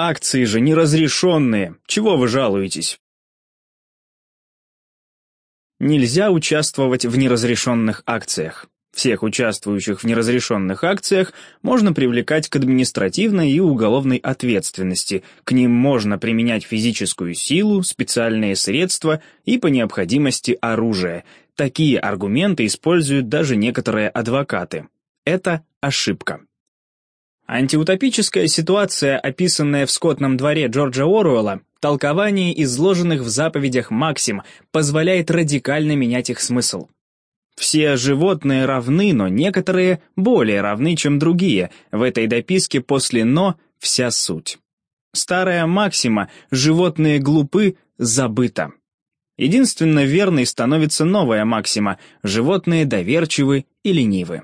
Акции же неразрешенные. Чего вы жалуетесь? Нельзя участвовать в неразрешенных акциях. Всех участвующих в неразрешенных акциях можно привлекать к административной и уголовной ответственности, к ним можно применять физическую силу, специальные средства и, по необходимости, оружие. Такие аргументы используют даже некоторые адвокаты. Это ошибка. Антиутопическая ситуация, описанная в «Скотном дворе» Джорджа Оруэлла, толкование изложенных в заповедях Максим позволяет радикально менять их смысл. Все животные равны, но некоторые более равны, чем другие. В этой дописке после «но» вся суть. Старая максима «животные глупы» забыта. Единственно верной становится новая максима «животные доверчивы и ленивы».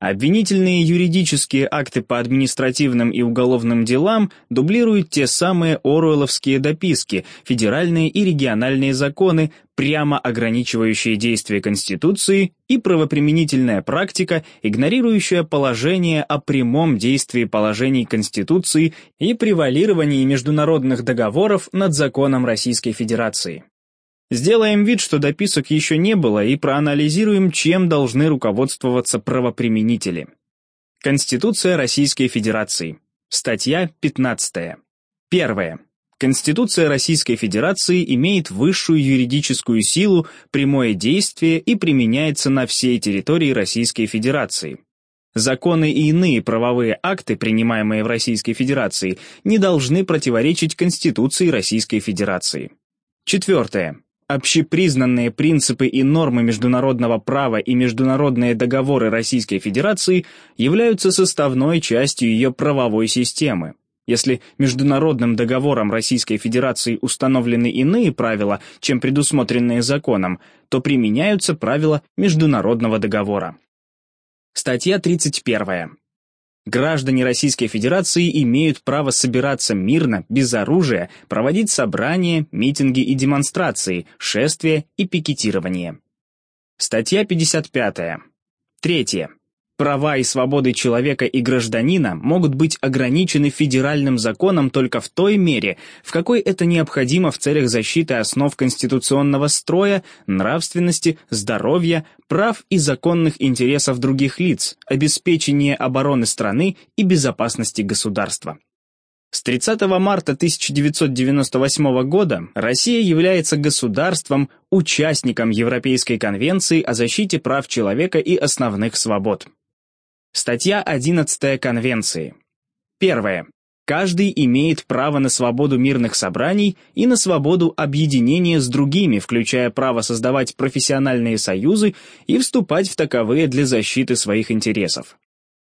Обвинительные юридические акты по административным и уголовным делам дублируют те самые Оруэлловские дописки, федеральные и региональные законы, прямо ограничивающие действия Конституции, и правоприменительная практика, игнорирующая положение о прямом действии положений Конституции и превалировании международных договоров над законом Российской Федерации. Сделаем вид, что дописок еще не было, и проанализируем, чем должны руководствоваться правоприменители. Конституция Российской Федерации. Статья 15. Первое. Конституция Российской Федерации имеет высшую юридическую силу, прямое действие и применяется на всей территории Российской Федерации. Законы и иные правовые акты, принимаемые в Российской Федерации, не должны противоречить Конституции Российской Федерации. Четвертое. Общепризнанные принципы и нормы международного права и международные договоры Российской Федерации являются составной частью ее правовой системы. Если международным договором Российской Федерации установлены иные правила, чем предусмотренные законом, то применяются правила международного договора. Статья 31. Граждане Российской Федерации имеют право собираться мирно, без оружия, проводить собрания, митинги и демонстрации, шествия и пикетирование. Статья 55. Третье. Права и свободы человека и гражданина могут быть ограничены федеральным законом только в той мере, в какой это необходимо в целях защиты основ конституционного строя, нравственности, здоровья, прав и законных интересов других лиц, обеспечения обороны страны и безопасности государства. С 30 марта 1998 года Россия является государством, участником Европейской конвенции о защите прав человека и основных свобод. Статья 11 Конвенции. Первое. Каждый имеет право на свободу мирных собраний и на свободу объединения с другими, включая право создавать профессиональные союзы и вступать в таковые для защиты своих интересов.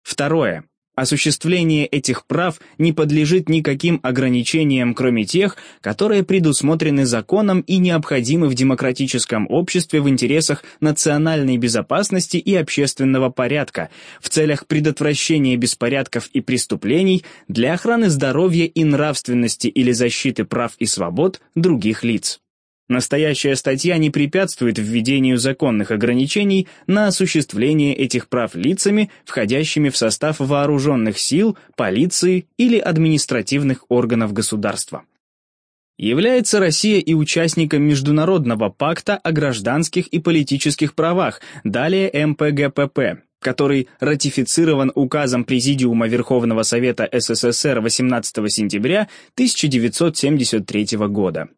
Второе. Осуществление этих прав не подлежит никаким ограничениям, кроме тех, которые предусмотрены законом и необходимы в демократическом обществе в интересах национальной безопасности и общественного порядка, в целях предотвращения беспорядков и преступлений, для охраны здоровья и нравственности или защиты прав и свобод других лиц. Настоящая статья не препятствует введению законных ограничений на осуществление этих прав лицами, входящими в состав вооруженных сил, полиции или административных органов государства. Является Россия и участником Международного пакта о гражданских и политических правах, далее МПГПП, который ратифицирован указом Президиума Верховного Совета СССР 18 сентября 1973 года.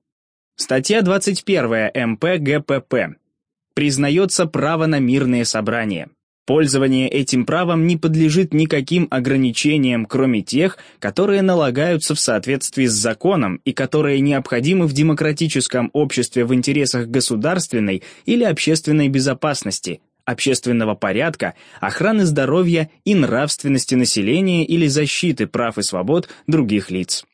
Статья 21 МП ГПП. Признается право на мирные собрания. Пользование этим правом не подлежит никаким ограничениям, кроме тех, которые налагаются в соответствии с законом и которые необходимы в демократическом обществе в интересах государственной или общественной безопасности, общественного порядка, охраны здоровья и нравственности населения или защиты прав и свобод других лиц.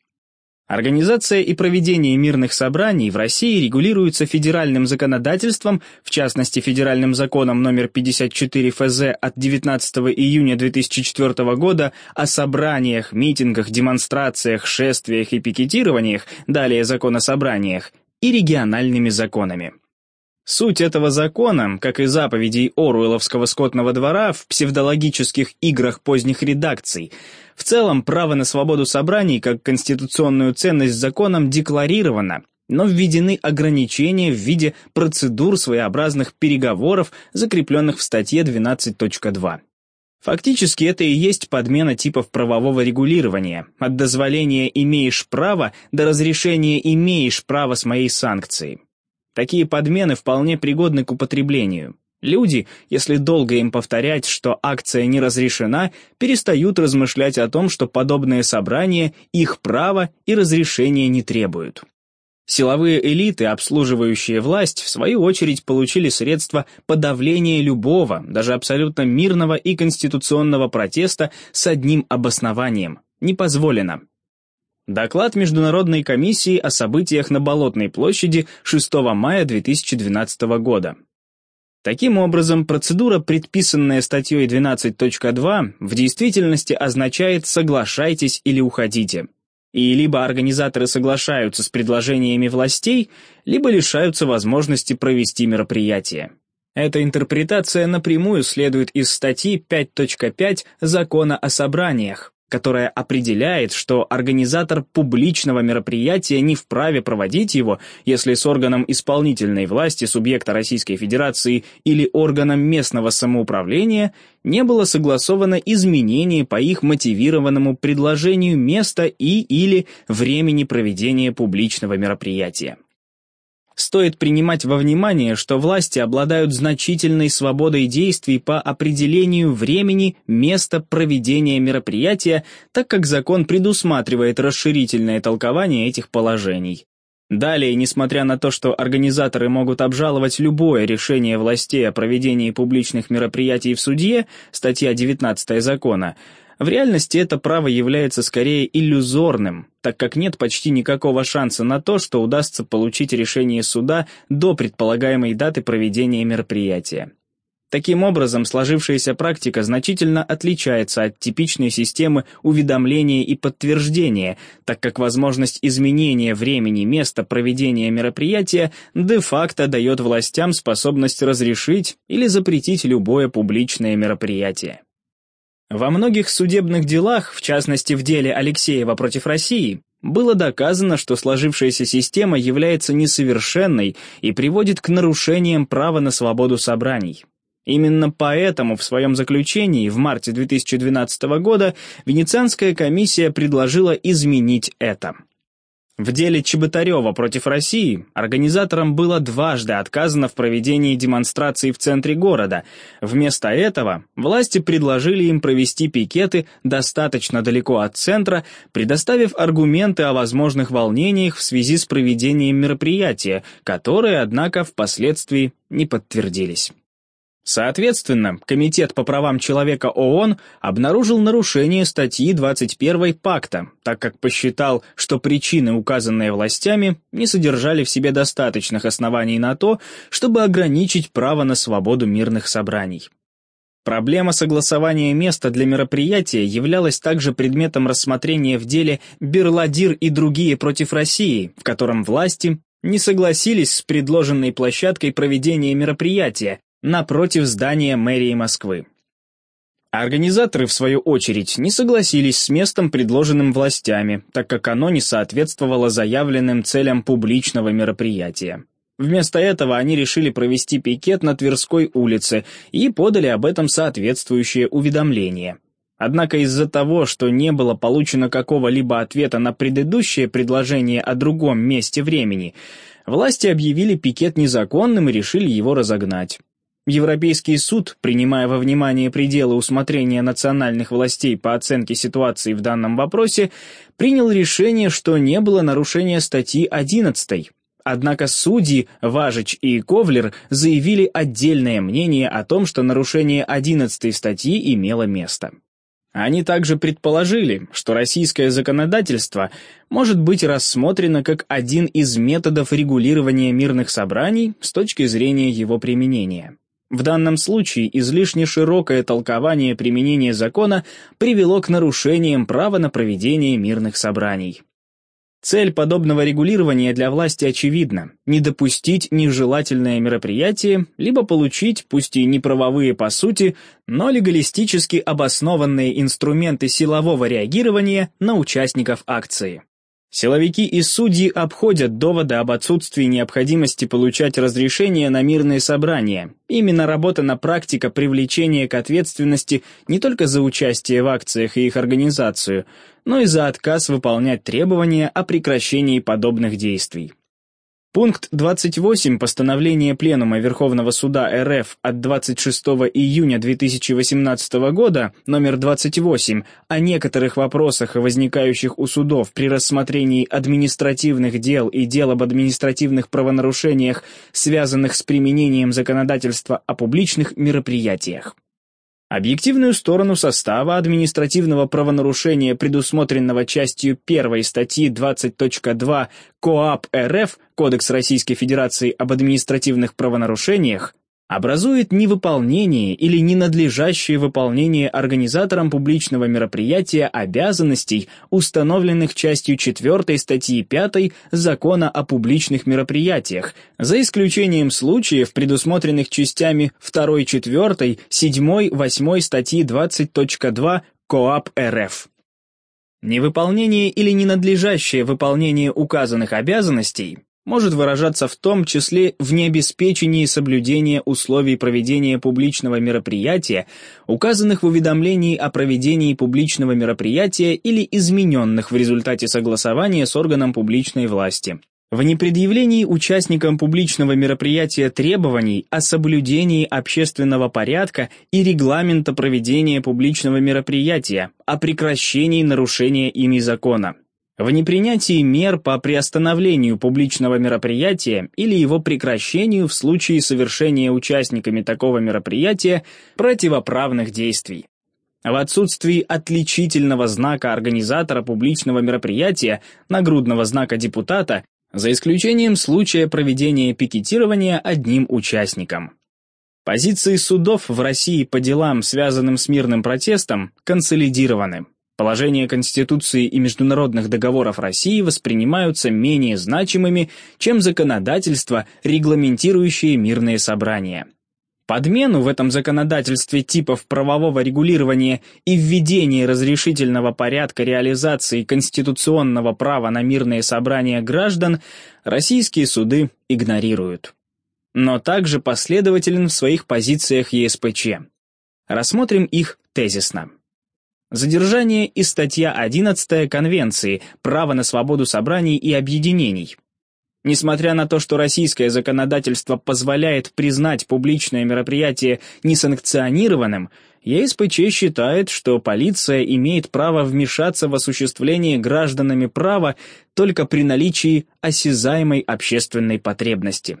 Организация и проведение мирных собраний в России регулируются федеральным законодательством, в частности Федеральным законом номер 54 ФЗ от 19 июня 2004 года о собраниях, митингах, демонстрациях, шествиях и пикетированиях, далее закон о собраниях, и региональными законами. Суть этого закона, как и заповедей Оруэлловского скотного двора в псевдологических играх поздних редакций, в целом право на свободу собраний как конституционную ценность законом декларировано, но введены ограничения в виде процедур своеобразных переговоров, закрепленных в статье 12.2. Фактически это и есть подмена типов правового регулирования, от дозволения «имеешь право» до разрешения «имеешь право с моей санкцией». Такие подмены вполне пригодны к употреблению. Люди, если долго им повторять, что акция не разрешена, перестают размышлять о том, что подобное собрание их право и разрешения не требуют. Силовые элиты, обслуживающие власть, в свою очередь получили средства подавления любого, даже абсолютно мирного и конституционного протеста с одним обоснованием – не позволено. Доклад Международной комиссии о событиях на Болотной площади 6 мая 2012 года. Таким образом, процедура, предписанная статьей 12.2, в действительности означает «соглашайтесь или уходите». И либо организаторы соглашаются с предложениями властей, либо лишаются возможности провести мероприятие. Эта интерпретация напрямую следует из статьи 5.5 Закона о собраниях, которая определяет, что организатор публичного мероприятия не вправе проводить его, если с органом исполнительной власти субъекта Российской Федерации или органом местного самоуправления не было согласовано изменение по их мотивированному предложению места и или времени проведения публичного мероприятия. Стоит принимать во внимание, что власти обладают значительной свободой действий по определению времени, места проведения мероприятия, так как закон предусматривает расширительное толкование этих положений. Далее, несмотря на то, что организаторы могут обжаловать любое решение властей о проведении публичных мероприятий в суде, статья 19 закона, в реальности это право является скорее иллюзорным, так как нет почти никакого шанса на то, что удастся получить решение суда до предполагаемой даты проведения мероприятия. Таким образом, сложившаяся практика значительно отличается от типичной системы уведомления и подтверждения, так как возможность изменения времени места проведения мероприятия де-факто дает властям способность разрешить или запретить любое публичное мероприятие. Во многих судебных делах, в частности в деле Алексеева против России, было доказано, что сложившаяся система является несовершенной и приводит к нарушениям права на свободу собраний. Именно поэтому в своем заключении в марте 2012 года Венецианская комиссия предложила изменить это. В деле Чеботарева против России организаторам было дважды отказано в проведении демонстрации в центре города. Вместо этого власти предложили им провести пикеты достаточно далеко от центра, предоставив аргументы о возможных волнениях в связи с проведением мероприятия, которые, однако, впоследствии не подтвердились. Соответственно, Комитет по правам человека ООН обнаружил нарушение статьи 21 пакта, так как посчитал, что причины, указанные властями, не содержали в себе достаточных оснований на то, чтобы ограничить право на свободу мирных собраний. Проблема согласования места для мероприятия являлась также предметом рассмотрения в деле «Берладир и другие против России», в котором власти не согласились с предложенной площадкой проведения мероприятия, напротив здания мэрии Москвы. Организаторы, в свою очередь, не согласились с местом, предложенным властями, так как оно не соответствовало заявленным целям публичного мероприятия. Вместо этого они решили провести пикет на Тверской улице и подали об этом соответствующее уведомление. Однако из-за того, что не было получено какого-либо ответа на предыдущее предложение о другом месте времени, власти объявили пикет незаконным и решили его разогнать. Европейский суд, принимая во внимание пределы усмотрения национальных властей по оценке ситуации в данном вопросе, принял решение, что не было нарушения статьи 11. Однако судьи Важич и Ковлер заявили отдельное мнение о том, что нарушение 11 статьи имело место. Они также предположили, что российское законодательство может быть рассмотрено как один из методов регулирования мирных собраний с точки зрения его применения. В данном случае излишне широкое толкование применения закона привело к нарушениям права на проведение мирных собраний. Цель подобного регулирования для власти очевидна – не допустить нежелательное мероприятие, либо получить, пусть и неправовые по сути, но легалистически обоснованные инструменты силового реагирования на участников акции. Силовики и судьи обходят доводы об отсутствии необходимости получать разрешение на мирные собрания. Именно работа практика привлечения к ответственности не только за участие в акциях и их организацию, но и за отказ выполнять требования о прекращении подобных действий. Пункт 28 постановления Пленума Верховного Суда РФ от 26 июня 2018 года, номер 28, о некоторых вопросах, возникающих у судов при рассмотрении административных дел и дел об административных правонарушениях, связанных с применением законодательства о публичных мероприятиях. Объективную сторону состава административного правонарушения, предусмотренного частью 1 статьи 20.2 КоАП РФ Кодекс Российской Федерации об административных правонарушениях, образует невыполнение или ненадлежащее выполнение организатором публичного мероприятия обязанностей, установленных частью 4 статьи 5 Закона о публичных мероприятиях, за исключением случаев, предусмотренных частями 2, 4, 7, 8 статьи 20.2 КоАП РФ. Невыполнение или ненадлежащее выполнение указанных обязанностей может выражаться в том числе в необеспечении соблюдения условий проведения публичного мероприятия, указанных в уведомлении о проведении публичного мероприятия или измененных в результате согласования с органом публичной власти. В непредъявлении участникам публичного мероприятия требований о соблюдении общественного порядка и регламента проведения публичного мероприятия, о прекращении нарушения ими закона в непринятии мер по приостановлению публичного мероприятия или его прекращению в случае совершения участниками такого мероприятия противоправных действий. В отсутствии отличительного знака организатора публичного мероприятия, нагрудного знака депутата, за исключением случая проведения пикетирования одним участником. Позиции судов в России по делам, связанным с мирным протестом, консолидированы. Положения Конституции и международных договоров России воспринимаются менее значимыми, чем законодательство, регламентирующее мирные собрания. Подмену в этом законодательстве типов правового регулирования и введение разрешительного порядка реализации конституционного права на мирные собрания граждан российские суды игнорируют. Но также последователен в своих позициях ЕСПЧ. Рассмотрим их тезисно. Задержание и статья 11 Конвенции «Право на свободу собраний и объединений». Несмотря на то, что российское законодательство позволяет признать публичное мероприятие несанкционированным, ЕСПЧ считает, что полиция имеет право вмешаться в осуществление гражданами права только при наличии осязаемой общественной потребности.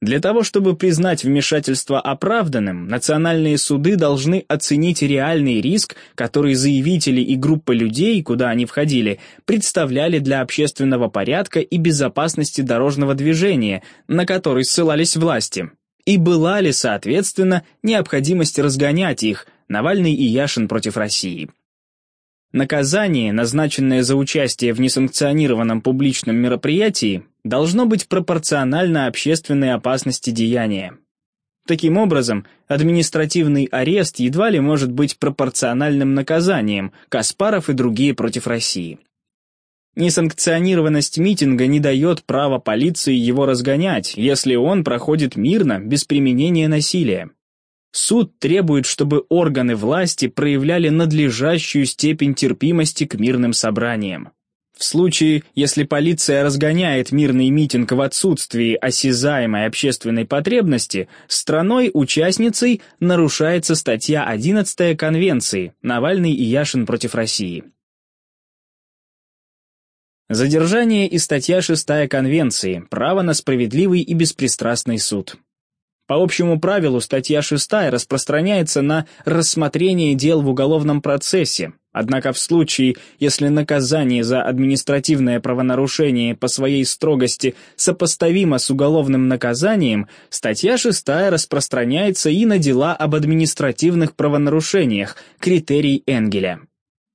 Для того, чтобы признать вмешательство оправданным, национальные суды должны оценить реальный риск, который заявители и группа людей, куда они входили, представляли для общественного порядка и безопасности дорожного движения, на который ссылались власти. И была ли, соответственно, необходимость разгонять их, Навальный и Яшин против России. Наказание, назначенное за участие в несанкционированном публичном мероприятии, должно быть пропорционально общественной опасности деяния. Таким образом, административный арест едва ли может быть пропорциональным наказанием, Каспаров и другие против России. Несанкционированность митинга не дает права полиции его разгонять, если он проходит мирно, без применения насилия. Суд требует, чтобы органы власти проявляли надлежащую степень терпимости к мирным собраниям. В случае, если полиция разгоняет мирный митинг в отсутствии осязаемой общественной потребности, страной-участницей нарушается статья 11 Конвенции «Навальный и Яшин против России». Задержание и статья 6 Конвенции «Право на справедливый и беспристрастный суд». По общему правилу, статья 6 распространяется на рассмотрение дел в уголовном процессе, однако в случае, если наказание за административное правонарушение по своей строгости сопоставимо с уголовным наказанием, статья 6 распространяется и на дела об административных правонарушениях, критерий Энгеля.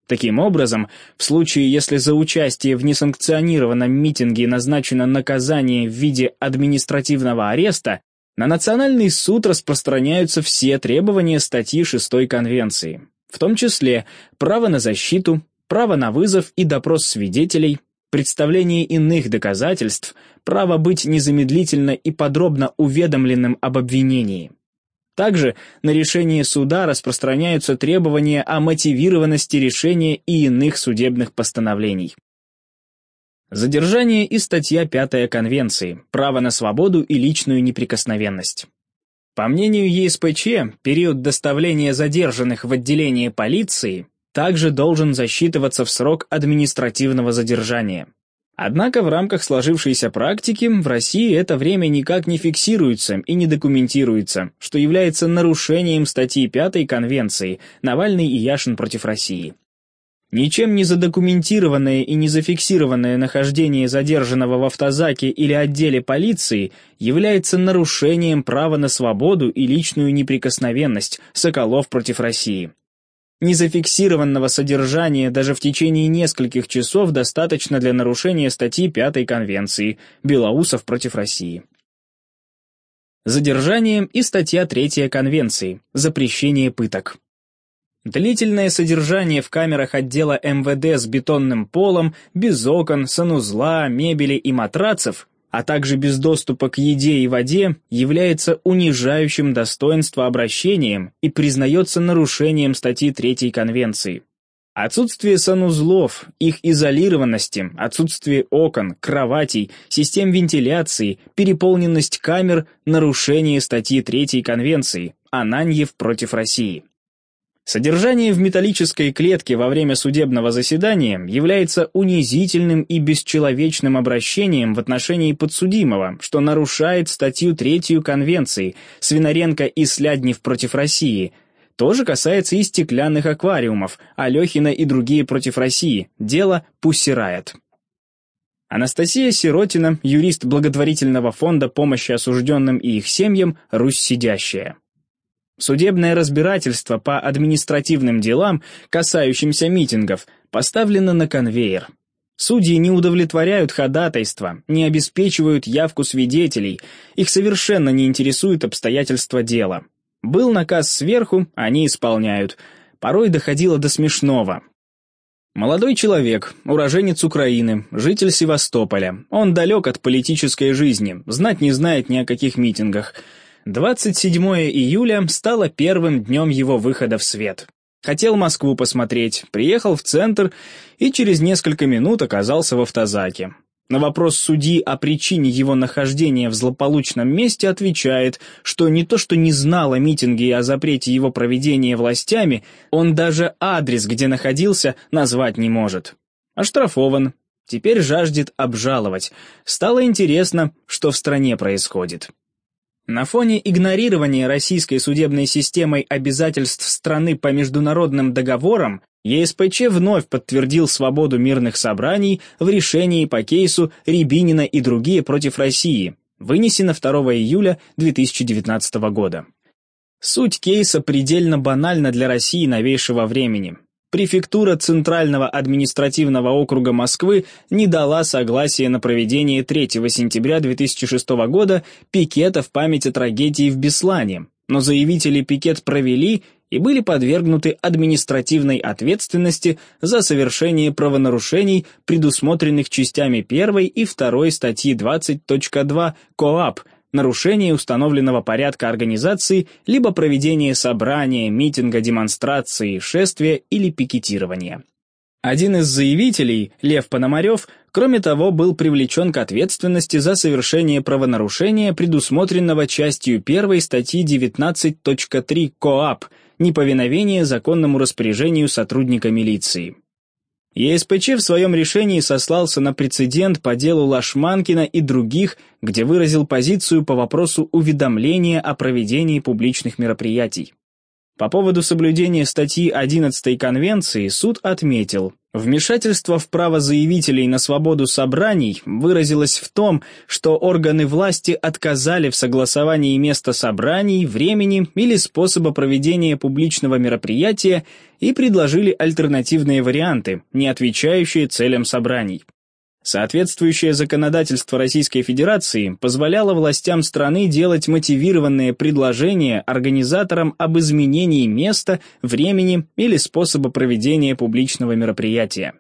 Таким образом, в случае, если за участие в несанкционированном митинге назначено наказание в виде административного ареста, на Национальный суд распространяются все требования статьи 6 Конвенции, в том числе право на защиту, право на вызов и допрос свидетелей, представление иных доказательств, право быть незамедлительно и подробно уведомленным об обвинении. Также на решение суда распространяются требования о мотивированности решения и иных судебных постановлений. Задержание и статья 5 Конвенции «Право на свободу и личную неприкосновенность». По мнению ЕСПЧ, период доставления задержанных в отделение полиции также должен засчитываться в срок административного задержания. Однако в рамках сложившейся практики в России это время никак не фиксируется и не документируется, что является нарушением статьи 5 Конвенции «Навальный и Яшин против России». Ничем не задокументированное и не зафиксированное нахождение задержанного в автозаке или отделе полиции является нарушением права на свободу и личную неприкосновенность Соколов против России. Незафиксированного содержания даже в течение нескольких часов достаточно для нарушения статьи 5 Конвенции Белоусов против России. Задержание и статья 3 Конвенции Запрещение пыток. Длительное содержание в камерах отдела МВД с бетонным полом, без окон, санузла, мебели и матрацев а также без доступа к еде и воде, является унижающим достоинство обращением и признается нарушением статьи 3 Конвенции. Отсутствие санузлов, их изолированности, отсутствие окон, кроватей, систем вентиляции, переполненность камер – нарушение статьи 3 Конвенции «Ананьев против России». Содержание в металлической клетке во время судебного заседания является унизительным и бесчеловечным обращением в отношении подсудимого, что нарушает статью 3 Конвенции Свинаренко и Сляднев против России. Тоже касается и стеклянных аквариумов, Алехина и другие против России. Дело Пуссирает. Анастасия Сиротина, юрист благотворительного фонда помощи осужденным и их семьям, Русь сидящая. Судебное разбирательство по административным делам, касающимся митингов, поставлено на конвейер. Судьи не удовлетворяют ходатайства, не обеспечивают явку свидетелей, их совершенно не интересуют обстоятельства дела. Был наказ сверху, они исполняют. Порой доходило до смешного. Молодой человек, уроженец Украины, житель Севастополя. Он далек от политической жизни, знать не знает ни о каких митингах – 27 июля стало первым днем его выхода в свет. Хотел Москву посмотреть, приехал в центр и через несколько минут оказался в автозаке. На вопрос судьи о причине его нахождения в злополучном месте отвечает, что не то что не знал о митинге и о запрете его проведения властями, он даже адрес, где находился, назвать не может. Оштрафован. Теперь жаждет обжаловать. Стало интересно, что в стране происходит. На фоне игнорирования российской судебной системой обязательств страны по международным договорам, ЕСПЧ вновь подтвердил свободу мирных собраний в решении по кейсу Рябинина и другие против России, вынесено 2 июля 2019 года. Суть кейса предельно банальна для России новейшего времени префектура Центрального административного округа Москвы не дала согласия на проведение 3 сентября 2006 года пикета в память о трагедии в Беслане, но заявители пикет провели и были подвергнуты административной ответственности за совершение правонарушений, предусмотренных частями 1 и 2 статьи 20.2 КОАП нарушение установленного порядка организации либо проведение собрания, митинга, демонстрации, шествия или пикетирования. Один из заявителей, Лев Пономарев, кроме того, был привлечен к ответственности за совершение правонарушения, предусмотренного частью 1 статьи 19.3 КОАП «Неповиновение законному распоряжению сотрудника милиции». ЕСПЧ в своем решении сослался на прецедент по делу Лашманкина и других, где выразил позицию по вопросу уведомления о проведении публичных мероприятий. По поводу соблюдения статьи 11 Конвенции суд отметил, вмешательство в право заявителей на свободу собраний выразилось в том, что органы власти отказали в согласовании места собраний, времени или способа проведения публичного мероприятия и предложили альтернативные варианты, не отвечающие целям собраний. Соответствующее законодательство Российской Федерации позволяло властям страны делать мотивированные предложения организаторам об изменении места, времени или способа проведения публичного мероприятия.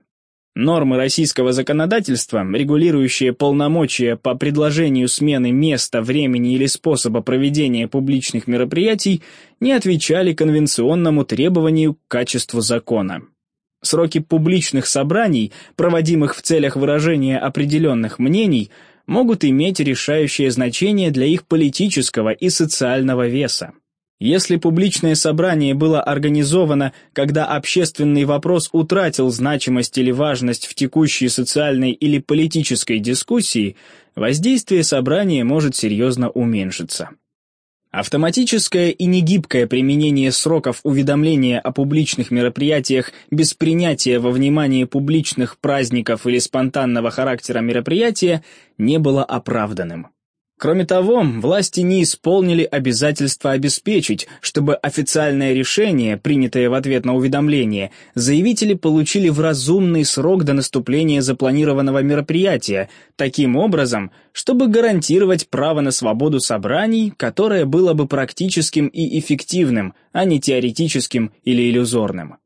Нормы российского законодательства, регулирующие полномочия по предложению смены места, времени или способа проведения публичных мероприятий, не отвечали конвенционному требованию к качеству закона. Сроки публичных собраний, проводимых в целях выражения определенных мнений, могут иметь решающее значение для их политического и социального веса. Если публичное собрание было организовано, когда общественный вопрос утратил значимость или важность в текущей социальной или политической дискуссии, воздействие собрания может серьезно уменьшиться. Автоматическое и негибкое применение сроков уведомления о публичных мероприятиях без принятия во внимание публичных праздников или спонтанного характера мероприятия не было оправданным. Кроме того, власти не исполнили обязательства обеспечить, чтобы официальное решение, принятое в ответ на уведомление, заявители получили в разумный срок до наступления запланированного мероприятия, таким образом, чтобы гарантировать право на свободу собраний, которое было бы практическим и эффективным, а не теоретическим или иллюзорным.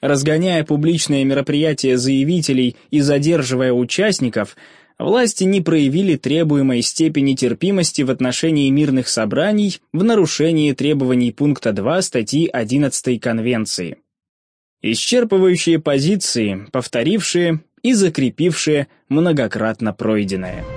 Разгоняя публичные мероприятия заявителей и задерживая участников – власти не проявили требуемой степени терпимости в отношении мирных собраний в нарушении требований пункта 2 статьи 11 Конвенции. Исчерпывающие позиции, повторившие и закрепившие многократно пройденное.